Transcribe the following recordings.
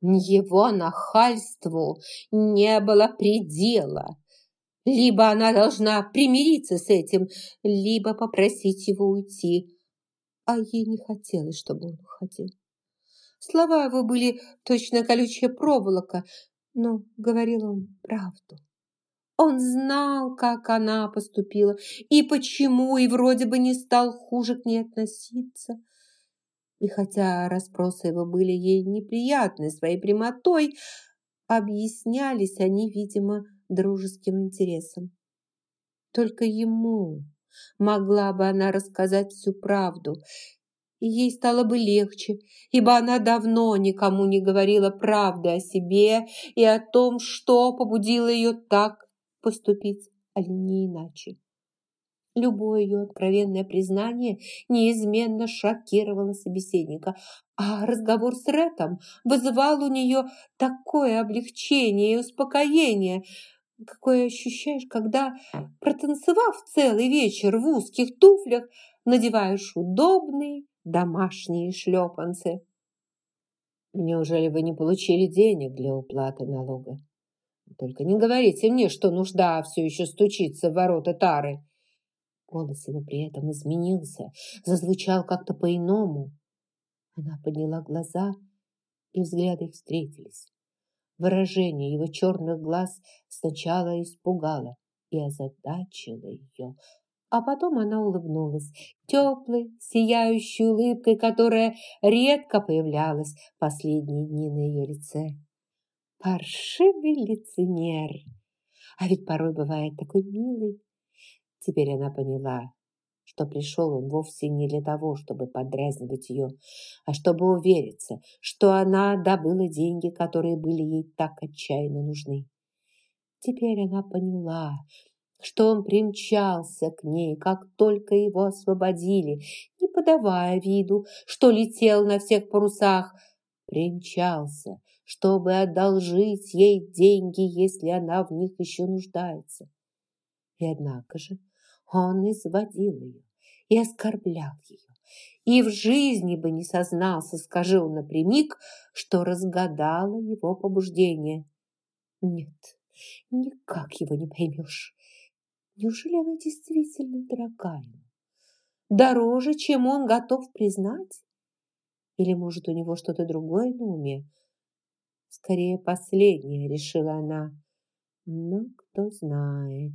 Его нахальству не было предела. Либо она должна примириться с этим, либо попросить его уйти. А ей не хотелось, чтобы он уходил. Слова его были точно колючая проволока, но говорил он правду. Он знал, как она поступила и почему, и вроде бы не стал хуже к ней относиться. И хотя расспросы его были ей неприятны своей прямотой, объяснялись они, видимо, дружеским интересом. Только ему могла бы она рассказать всю правду, и ей стало бы легче, ибо она давно никому не говорила правды о себе и о том, что побудило ее так поступить, а не иначе. Любое ее откровенное признание неизменно шокировало собеседника, а разговор с Ретом вызывал у нее такое облегчение и успокоение, какое ощущаешь, когда, протанцевав целый вечер в узких туфлях, надеваешь удобные домашние шлепанцы. Неужели вы не получили денег для уплаты налога? Только не говорите мне, что нужда все еще стучится в ворота Тары. Голос его при этом изменился, зазвучал как-то по-иному. Она подняла глаза, и взгляды их встретились. Выражение его черных глаз сначала испугало и озадачило ее, а потом она улыбнулась теплой, сияющей улыбкой, которая редко появлялась последние дни на ее лице. Паршивый лицемер! А ведь порой бывает такой милый. Теперь она поняла, что пришел он вовсе не для того, чтобы подразнивать ее, а чтобы увериться, что она добыла деньги, которые были ей так отчаянно нужны. Теперь она поняла, что он примчался к ней, как только его освободили, не подавая виду, что летел на всех парусах, примчался, чтобы одолжить ей деньги, если она в них еще нуждается. И однако же он изводил ее и оскорблял ее, и в жизни бы не сознался, скажи он напрямик, что разгадала его побуждение. Нет, никак его не поймешь. Неужели она действительно дорогая? Дороже, чем он готов признать? Или, может, у него что-то другое на уме? Скорее, последнее, решила она. Но кто знает.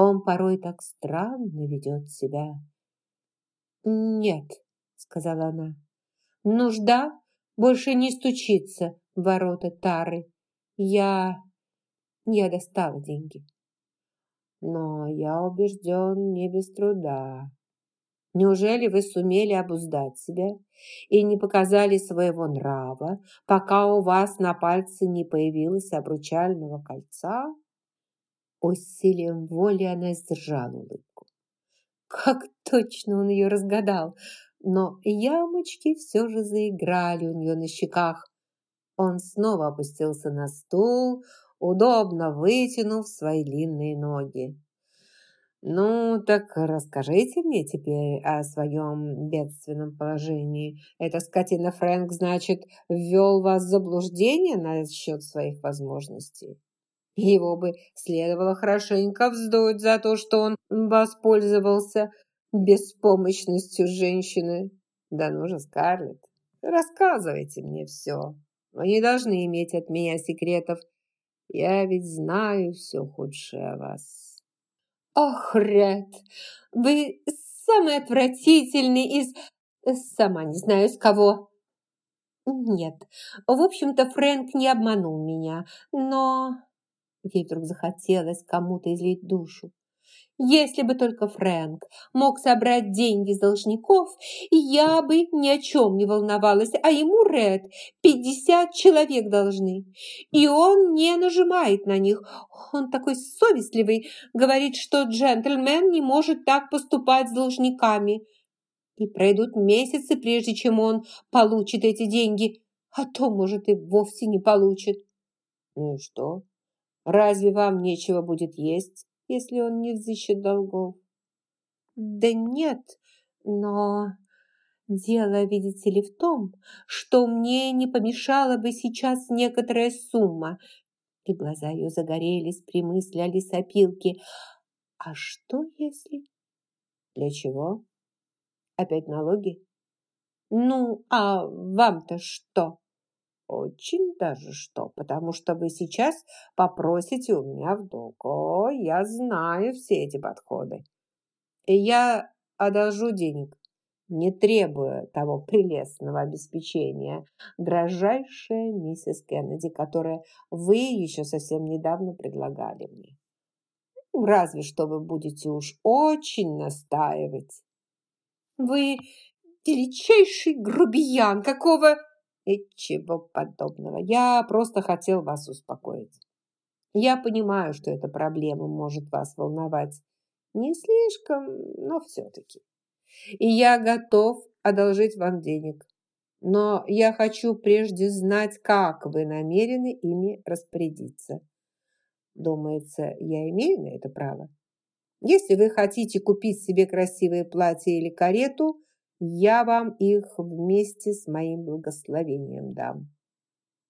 Он порой так странно ведет себя. «Нет», — сказала она, — «нужда больше не стучится в ворота Тары. Я... я достала деньги» но я убежден не без труда. Неужели вы сумели обуздать себя и не показали своего нрава, пока у вас на пальце не появилось обручального кольца?» Усилием воли она сдержала улыбку. Как точно он ее разгадал! Но ямочки все же заиграли у нее на щеках. Он снова опустился на стул, удобно вытянув свои длинные ноги. «Ну, так расскажите мне теперь о своем бедственном положении. Эта скотина Фрэнк, значит, ввел вас в заблуждение насчет своих возможностей? Его бы следовало хорошенько вздуть за то, что он воспользовался беспомощностью женщины. Да ну же, Скарлетт, рассказывайте мне все. Вы не должны иметь от меня секретов я ведь знаю все худшее о вас. Ох, Ред, вы самый отвратительный из... Сама не знаю, из кого. Нет, в общем-то, Фрэнк не обманул меня, но... Ей вдруг захотелось кому-то излить душу. Если бы только Фрэнк мог собрать деньги с должников, я бы ни о чем не волновалась, а ему, Ред, пятьдесят человек должны. И он не нажимает на них. Он такой совестливый, говорит, что джентльмен не может так поступать с должниками. И пройдут месяцы, прежде чем он получит эти деньги, а то, может, и вовсе не получит. Ну и что? Разве вам нечего будет есть? если он не взыщет долгов? Да нет, но Дело, видите ли, в том, что мне не помешала бы сейчас некоторая сумма. И глаза ее загорелись при мысли о лесопилке. А что если... Для чего? Опять налоги? Ну, а вам-то что? Очень даже что, потому что вы сейчас попросите у меня в долг. О, я знаю все эти подходы. И я одолжу денег, не требуя того прелестного обеспечения, дрожайшая миссис Кеннеди, которое вы еще совсем недавно предлагали мне. Разве что вы будете уж очень настаивать. Вы величайший грубиян, какого... И чего подобного. Я просто хотел вас успокоить. Я понимаю, что эта проблема может вас волновать. Не слишком, но все-таки. И я готов одолжить вам денег. Но я хочу прежде знать, как вы намерены ими распорядиться. Думается, я имею на это право. Если вы хотите купить себе красивое платье или карету, я вам их вместе с моим благословением дам.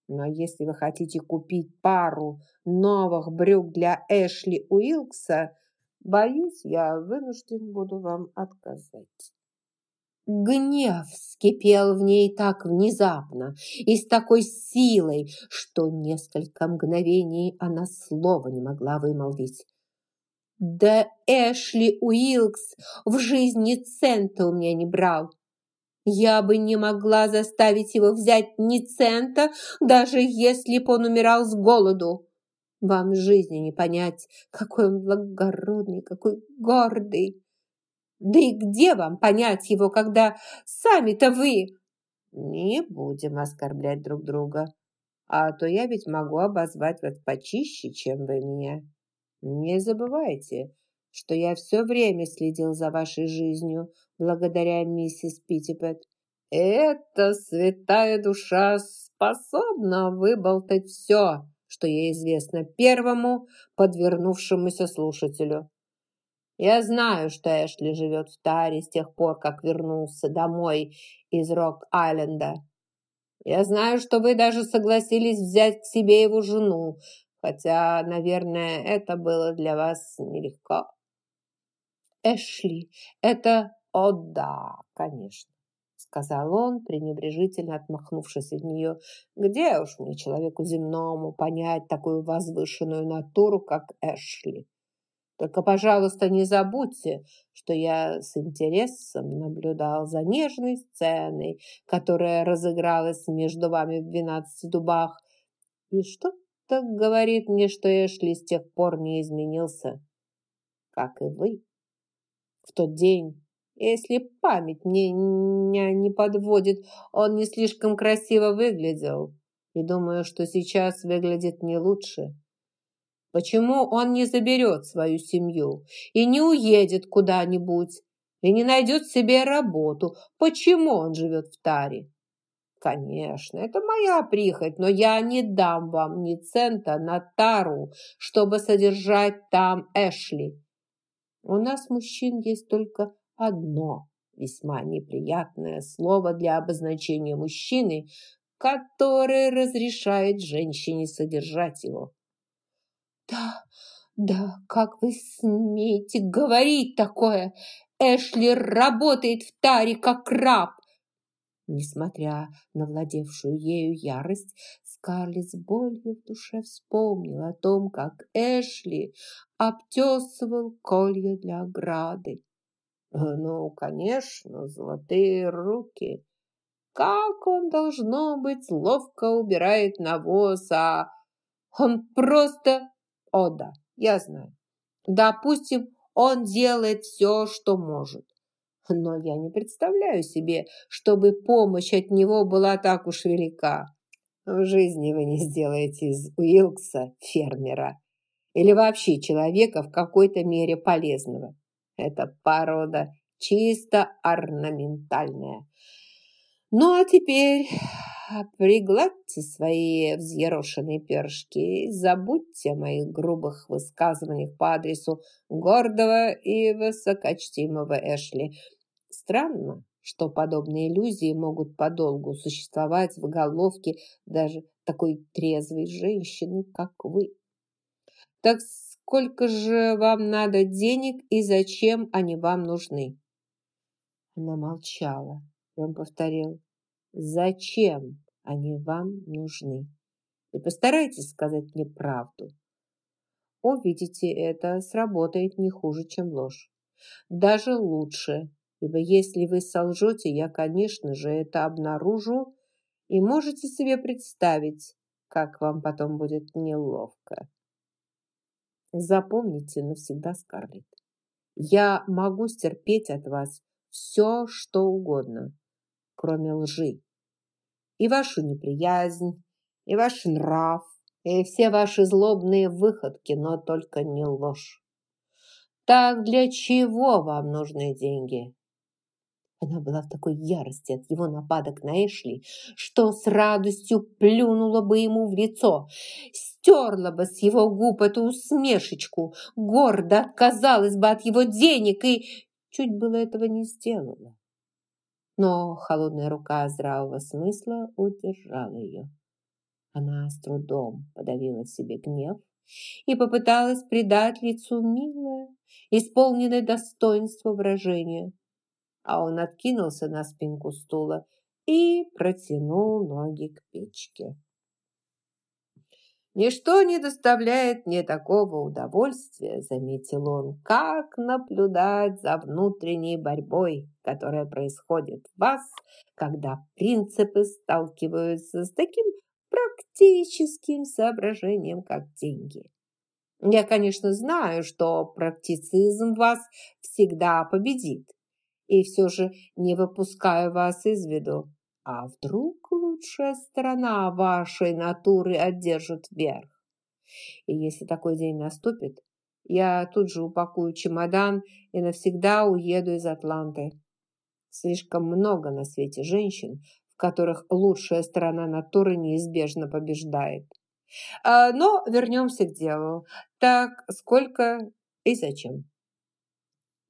Но если вы хотите купить пару новых брюк для Эшли Уилкса, боюсь, я вынужден буду вам отказать. Гнев вскипел в ней так внезапно и с такой силой, что несколько мгновений она слова не могла вымолвить. Да Эшли Уилкс в жизни цента у меня не брал. Я бы не могла заставить его взять ни цента, даже если бы он умирал с голоду. Вам жизни не понять, какой он благородный, какой гордый. Да и где вам понять его, когда сами-то вы... Не будем оскорблять друг друга, а то я ведь могу обозвать вас почище, чем вы меня. Не забывайте, что я все время следил за вашей жизнью благодаря миссис Питтипет. Эта святая душа способна выболтать все, что ей известно первому подвернувшемуся слушателю. Я знаю, что Эшли живет в Таре с тех пор, как вернулся домой из Рок-Айленда. Я знаю, что вы даже согласились взять к себе его жену, хотя, наверное, это было для вас нелегко. Эшли, это... О, да, конечно, сказал он, пренебрежительно отмахнувшись от нее. Где уж мне, человеку земному, понять такую возвышенную натуру, как Эшли? Только, пожалуйста, не забудьте, что я с интересом наблюдал за нежной сценой, которая разыгралась между вами в двенадцати дубах. И что-то говорит мне, что Эшли с тех пор не изменился, как и вы. В тот день, если память мне не подводит, он не слишком красиво выглядел. И думаю, что сейчас выглядит не лучше. Почему он не заберет свою семью и не уедет куда-нибудь и не найдет себе работу? Почему он живет в Таре? Конечно, это моя прихоть, но я не дам вам ни цента на Тару, чтобы содержать там Эшли. У нас, мужчин, есть только одно весьма неприятное слово для обозначения мужчины, которое разрешает женщине содержать его. «Да, да, как вы смеете говорить такое? Эшли работает в таре, как раб!» Несмотря на владевшую ею ярость, Скарлетт с болью в душе вспомнила о том, как Эшли обтесывал колья для ограды. Ну, конечно, золотые руки. Как он, должно быть, ловко убирает навоз, а он просто о да, я знаю. Допустим, он делает все, что может. Но я не представляю себе, чтобы помощь от него была так уж велика. В жизни вы не сделаете из Уилкса фермера или вообще человека в какой-то мере полезного. Это порода чисто орнаментальная. Ну а теперь пригладьте свои взъерошенные перышки, забудьте о моих грубых высказываниях по адресу гордого и высокочтимого Эшли. Странно, что подобные иллюзии могут подолгу существовать в головке даже такой трезвой женщины, как вы. Так сколько же вам надо денег и зачем они вам нужны? Она молчала. Он повторил, зачем они вам нужны? И постарайтесь сказать мне правду. Увидите, это сработает не хуже, чем ложь. Даже лучше, ибо если вы солжете, я, конечно же, это обнаружу, и можете себе представить, как вам потом будет неловко. Запомните навсегда, Скарлетт, я могу стерпеть от вас все, что угодно, кроме лжи. И вашу неприязнь, и ваш нрав, и все ваши злобные выходки, но только не ложь. Так для чего вам нужны деньги? Она была в такой ярости от его нападок на Эшли, что с радостью плюнула бы ему в лицо, стерла бы с его губ эту усмешечку, гордо отказалась бы от его денег и чуть было этого не сделала. Но холодная рука здравого смысла удержала ее. Она с трудом подавила себе гнев и попыталась придать лицу милое, исполненное достоинство выражение. А он откинулся на спинку стула и протянул ноги к печке. «Ничто не доставляет мне такого удовольствия, — заметил он, — как наблюдать за внутренней борьбой, которая происходит в вас, когда принципы сталкиваются с таким практическим соображением, как деньги. Я, конечно, знаю, что практицизм вас всегда победит, и все же не выпускаю вас из виду. А вдруг лучшая сторона вашей натуры одержит верх? И если такой день наступит, я тут же упакую чемодан и навсегда уеду из Атланты. Слишком много на свете женщин, в которых лучшая сторона натуры неизбежно побеждает. А, но вернемся к делу. Так, сколько и зачем?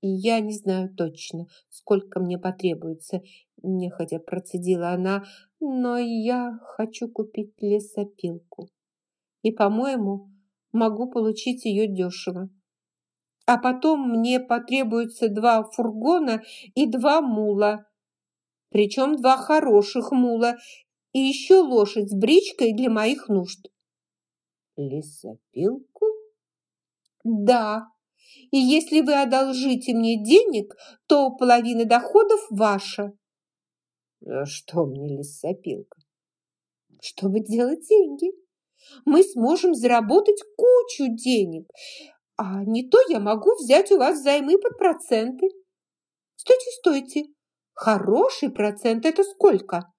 «Я не знаю точно, сколько мне потребуется», – нехотя процедила она, «но я хочу купить лесопилку. И, по-моему, могу получить ее дешево. А потом мне потребуется два фургона и два мула, причем два хороших мула, и еще лошадь с бричкой для моих нужд». «Лесопилку?» «Да», и если вы одолжите мне денег, то половина доходов ваша». А «Что мне лесопилка?» «Чтобы делать деньги. Мы сможем заработать кучу денег, а не то я могу взять у вас займы под проценты. Стойте, стойте, хороший процент – это сколько?»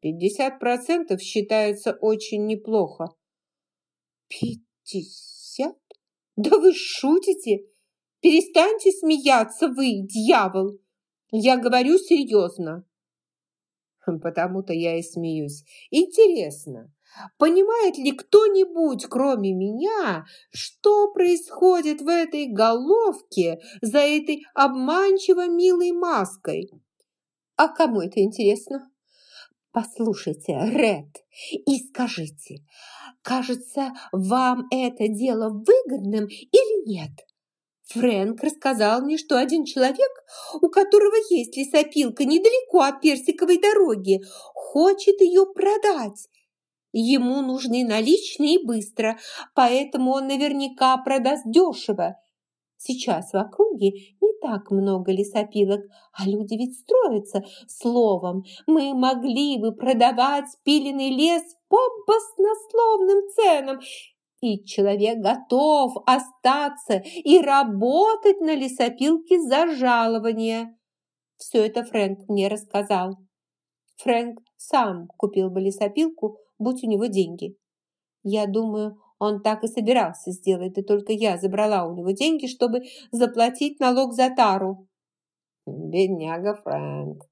«Пятьдесят процентов считается очень неплохо». «Пятьдесят?» «Да вы шутите? Перестаньте смеяться вы, дьявол! Я говорю серьезно!» «Потому-то я и смеюсь. Интересно, понимает ли кто-нибудь, кроме меня, что происходит в этой головке за этой обманчиво милой маской?» «А кому это интересно?» «Послушайте, Ред, и скажите, Кажется, вам это дело выгодным или нет? Фрэнк рассказал мне, что один человек, у которого есть лесопилка недалеко от Персиковой дороги, хочет ее продать. Ему нужны наличные быстро, поэтому он наверняка продаст дешево. Сейчас в округе не так много лесопилок, а люди ведь строятся. Словом, мы могли бы продавать пиленный лес по баснословным ценам, и человек готов остаться и работать на лесопилке за жалование. Все это Фрэнк мне рассказал. Фрэнк сам купил бы лесопилку, будь у него деньги. Я думаю, он так и собирался сделать, и только я забрала у него деньги, чтобы заплатить налог за тару. Бедняга Фрэнк.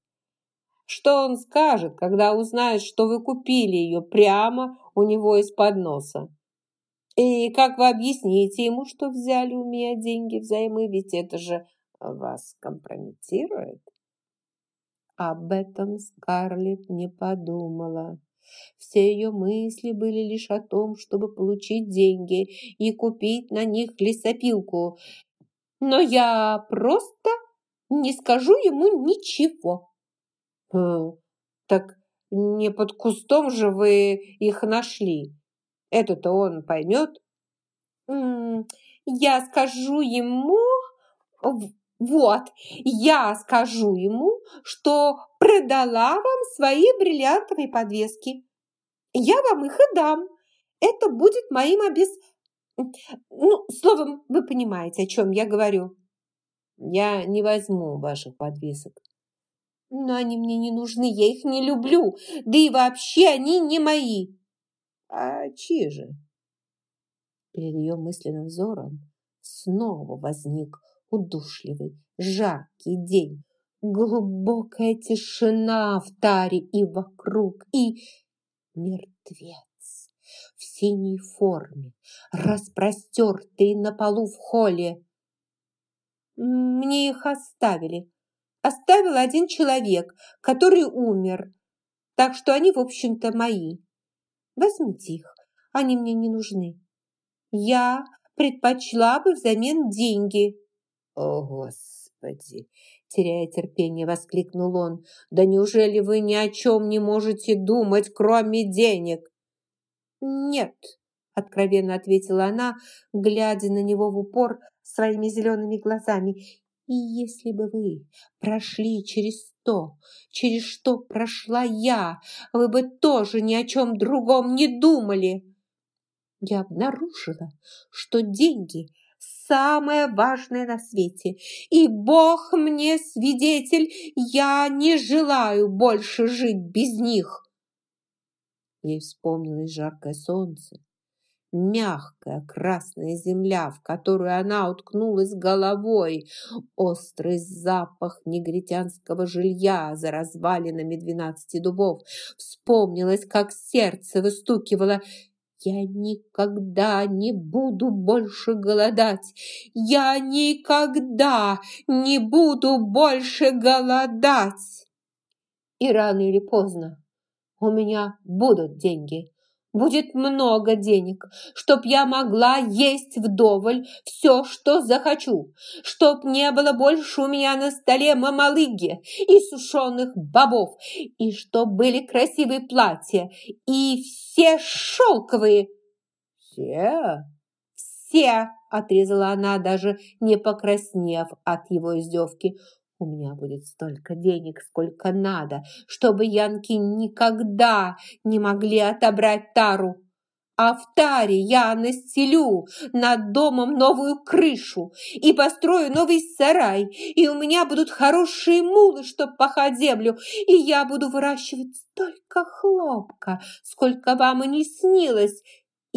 Что он скажет, когда узнает, что вы купили ее прямо у него из-под носа? И как вы объясните ему, что взяли у меня деньги взаймы, ведь это же вас компрометирует? Об этом Скарлетт не подумала. Все ее мысли были лишь о том, чтобы получить деньги и купить на них лесопилку. Но я просто не скажу ему ничего. Хм, так не под кустом же вы их нашли. Это-то он поймет? Я скажу ему... Вот, я скажу ему, что продала вам свои бриллиантовые подвески. Я вам их и дам. Это будет моим обез... Ну, словом, вы понимаете, о чем я говорю. Я не возьму ваших подвесок. Но они мне не нужны, я их не люблю. Да и вообще они не мои. А чьи же? Перед ее мысленным взором снова возник удушливый, жаркий день. Глубокая тишина в таре и вокруг, и мертвец в синей форме, распростертый на полу в холле. Мне их оставили. Оставил один человек, который умер, так что они, в общем-то, мои. Возьмите их, они мне не нужны. Я предпочла бы взамен деньги». «О, Господи!» теряя терпение, воскликнул он. «Да неужели вы ни о чем не можете думать, кроме денег?» «Нет», — откровенно ответила она, глядя на него в упор своими зелеными глазами. «И если бы вы прошли через то, через что прошла я, вы бы тоже ни о чем другом не думали!» я обнаружила, что деньги – самое важное на свете. И Бог мне свидетель, я не желаю больше жить без них. Ей вспомнилось жаркое солнце, мягкая красная земля, в которую она уткнулась головой, острый запах негритянского жилья за развалинами двенадцати дубов. Вспомнилось, как сердце выстукивало я никогда не буду больше голодать. Я никогда не буду больше голодать. И рано или поздно у меня будут деньги будет много денег, чтоб я могла есть вдоволь все, что захочу, чтоб не было больше у меня на столе мамалыги и сушеных бобов, и чтоб были красивые платья и все шелковые. Все? Все, отрезала она, даже не покраснев от его издевки. У меня будет столько денег, сколько надо, чтобы янки никогда не могли отобрать тару. А в таре я настелю над домом новую крышу и построю новый сарай, и у меня будут хорошие мулы, чтоб пахать землю, и я буду выращивать столько хлопка, сколько вам и не снилось,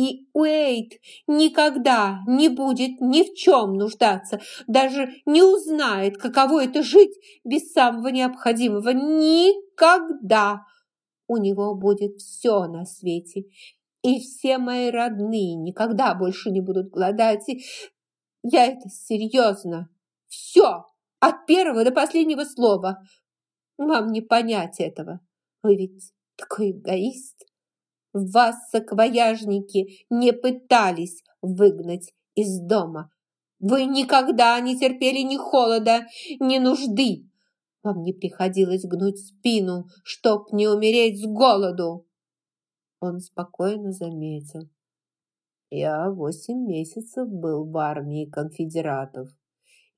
и Уэйт никогда не будет ни в чем нуждаться, даже не узнает, каково это жить без самого необходимого. Никогда! У него будет все на свете. И все мои родные никогда больше не будут голодать. И я это серьезно. Все, от первого до последнего слова. Вам не понять этого. Вы ведь такой эгоист. Вас, саквояжники, не пытались выгнать из дома. Вы никогда не терпели ни холода, ни нужды. Вам не приходилось гнуть спину, чтоб не умереть с голоду. Он спокойно заметил. Я восемь месяцев был в армии конфедератов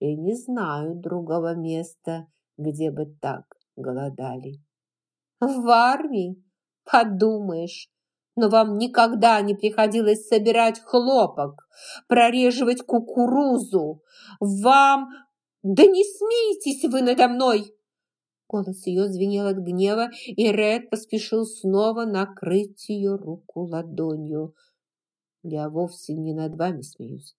и не знаю другого места, где бы так голодали. В армии? Подумаешь, но вам никогда не приходилось собирать хлопок, прореживать кукурузу. Вам... Да не смейтесь вы надо мной!» Голос ее звенел от гнева, и Ред поспешил снова накрыть ее руку ладонью. «Я вовсе не над вами смеюсь.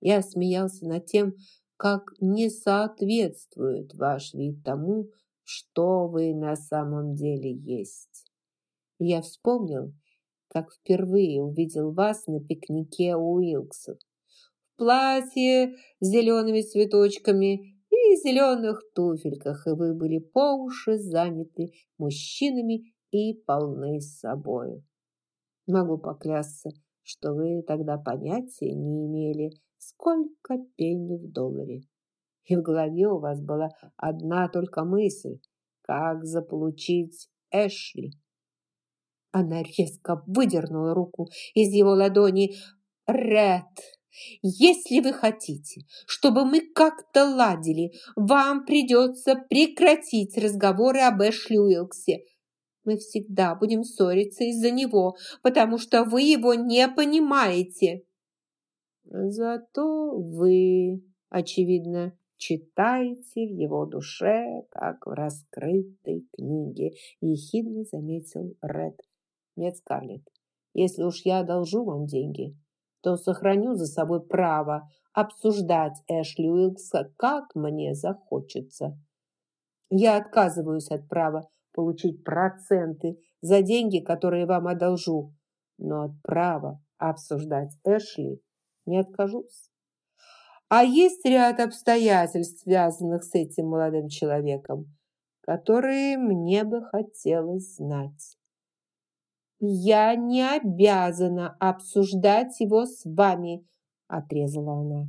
Я смеялся над тем, как не соответствует ваш вид тому, что вы на самом деле есть. Я вспомнил, как впервые увидел вас на пикнике у Уилксов. В платье с зелеными цветочками и зеленых туфельках, и вы были по уши заняты мужчинами и полны собой. Могу поклясться, что вы тогда понятия не имели, сколько пенни в долларе. И в голове у вас была одна только мысль, как заполучить Эшли. Она резко выдернула руку из его ладони. «Ред, если вы хотите, чтобы мы как-то ладили, вам придется прекратить разговоры об Эшли Уилксе. Мы всегда будем ссориться из-за него, потому что вы его не понимаете». «Зато вы, очевидно, читаете в его душе, как в раскрытой книге», – ехидно заметил Ред. «Нет, Скарлетт, если уж я одолжу вам деньги, то сохраню за собой право обсуждать Эшли Уилкса, как мне захочется. Я отказываюсь от права получить проценты за деньги, которые вам одолжу, но от права обсуждать Эшли не откажусь. А есть ряд обстоятельств, связанных с этим молодым человеком, которые мне бы хотелось знать. «Я не обязана обсуждать его с вами», – отрезала она.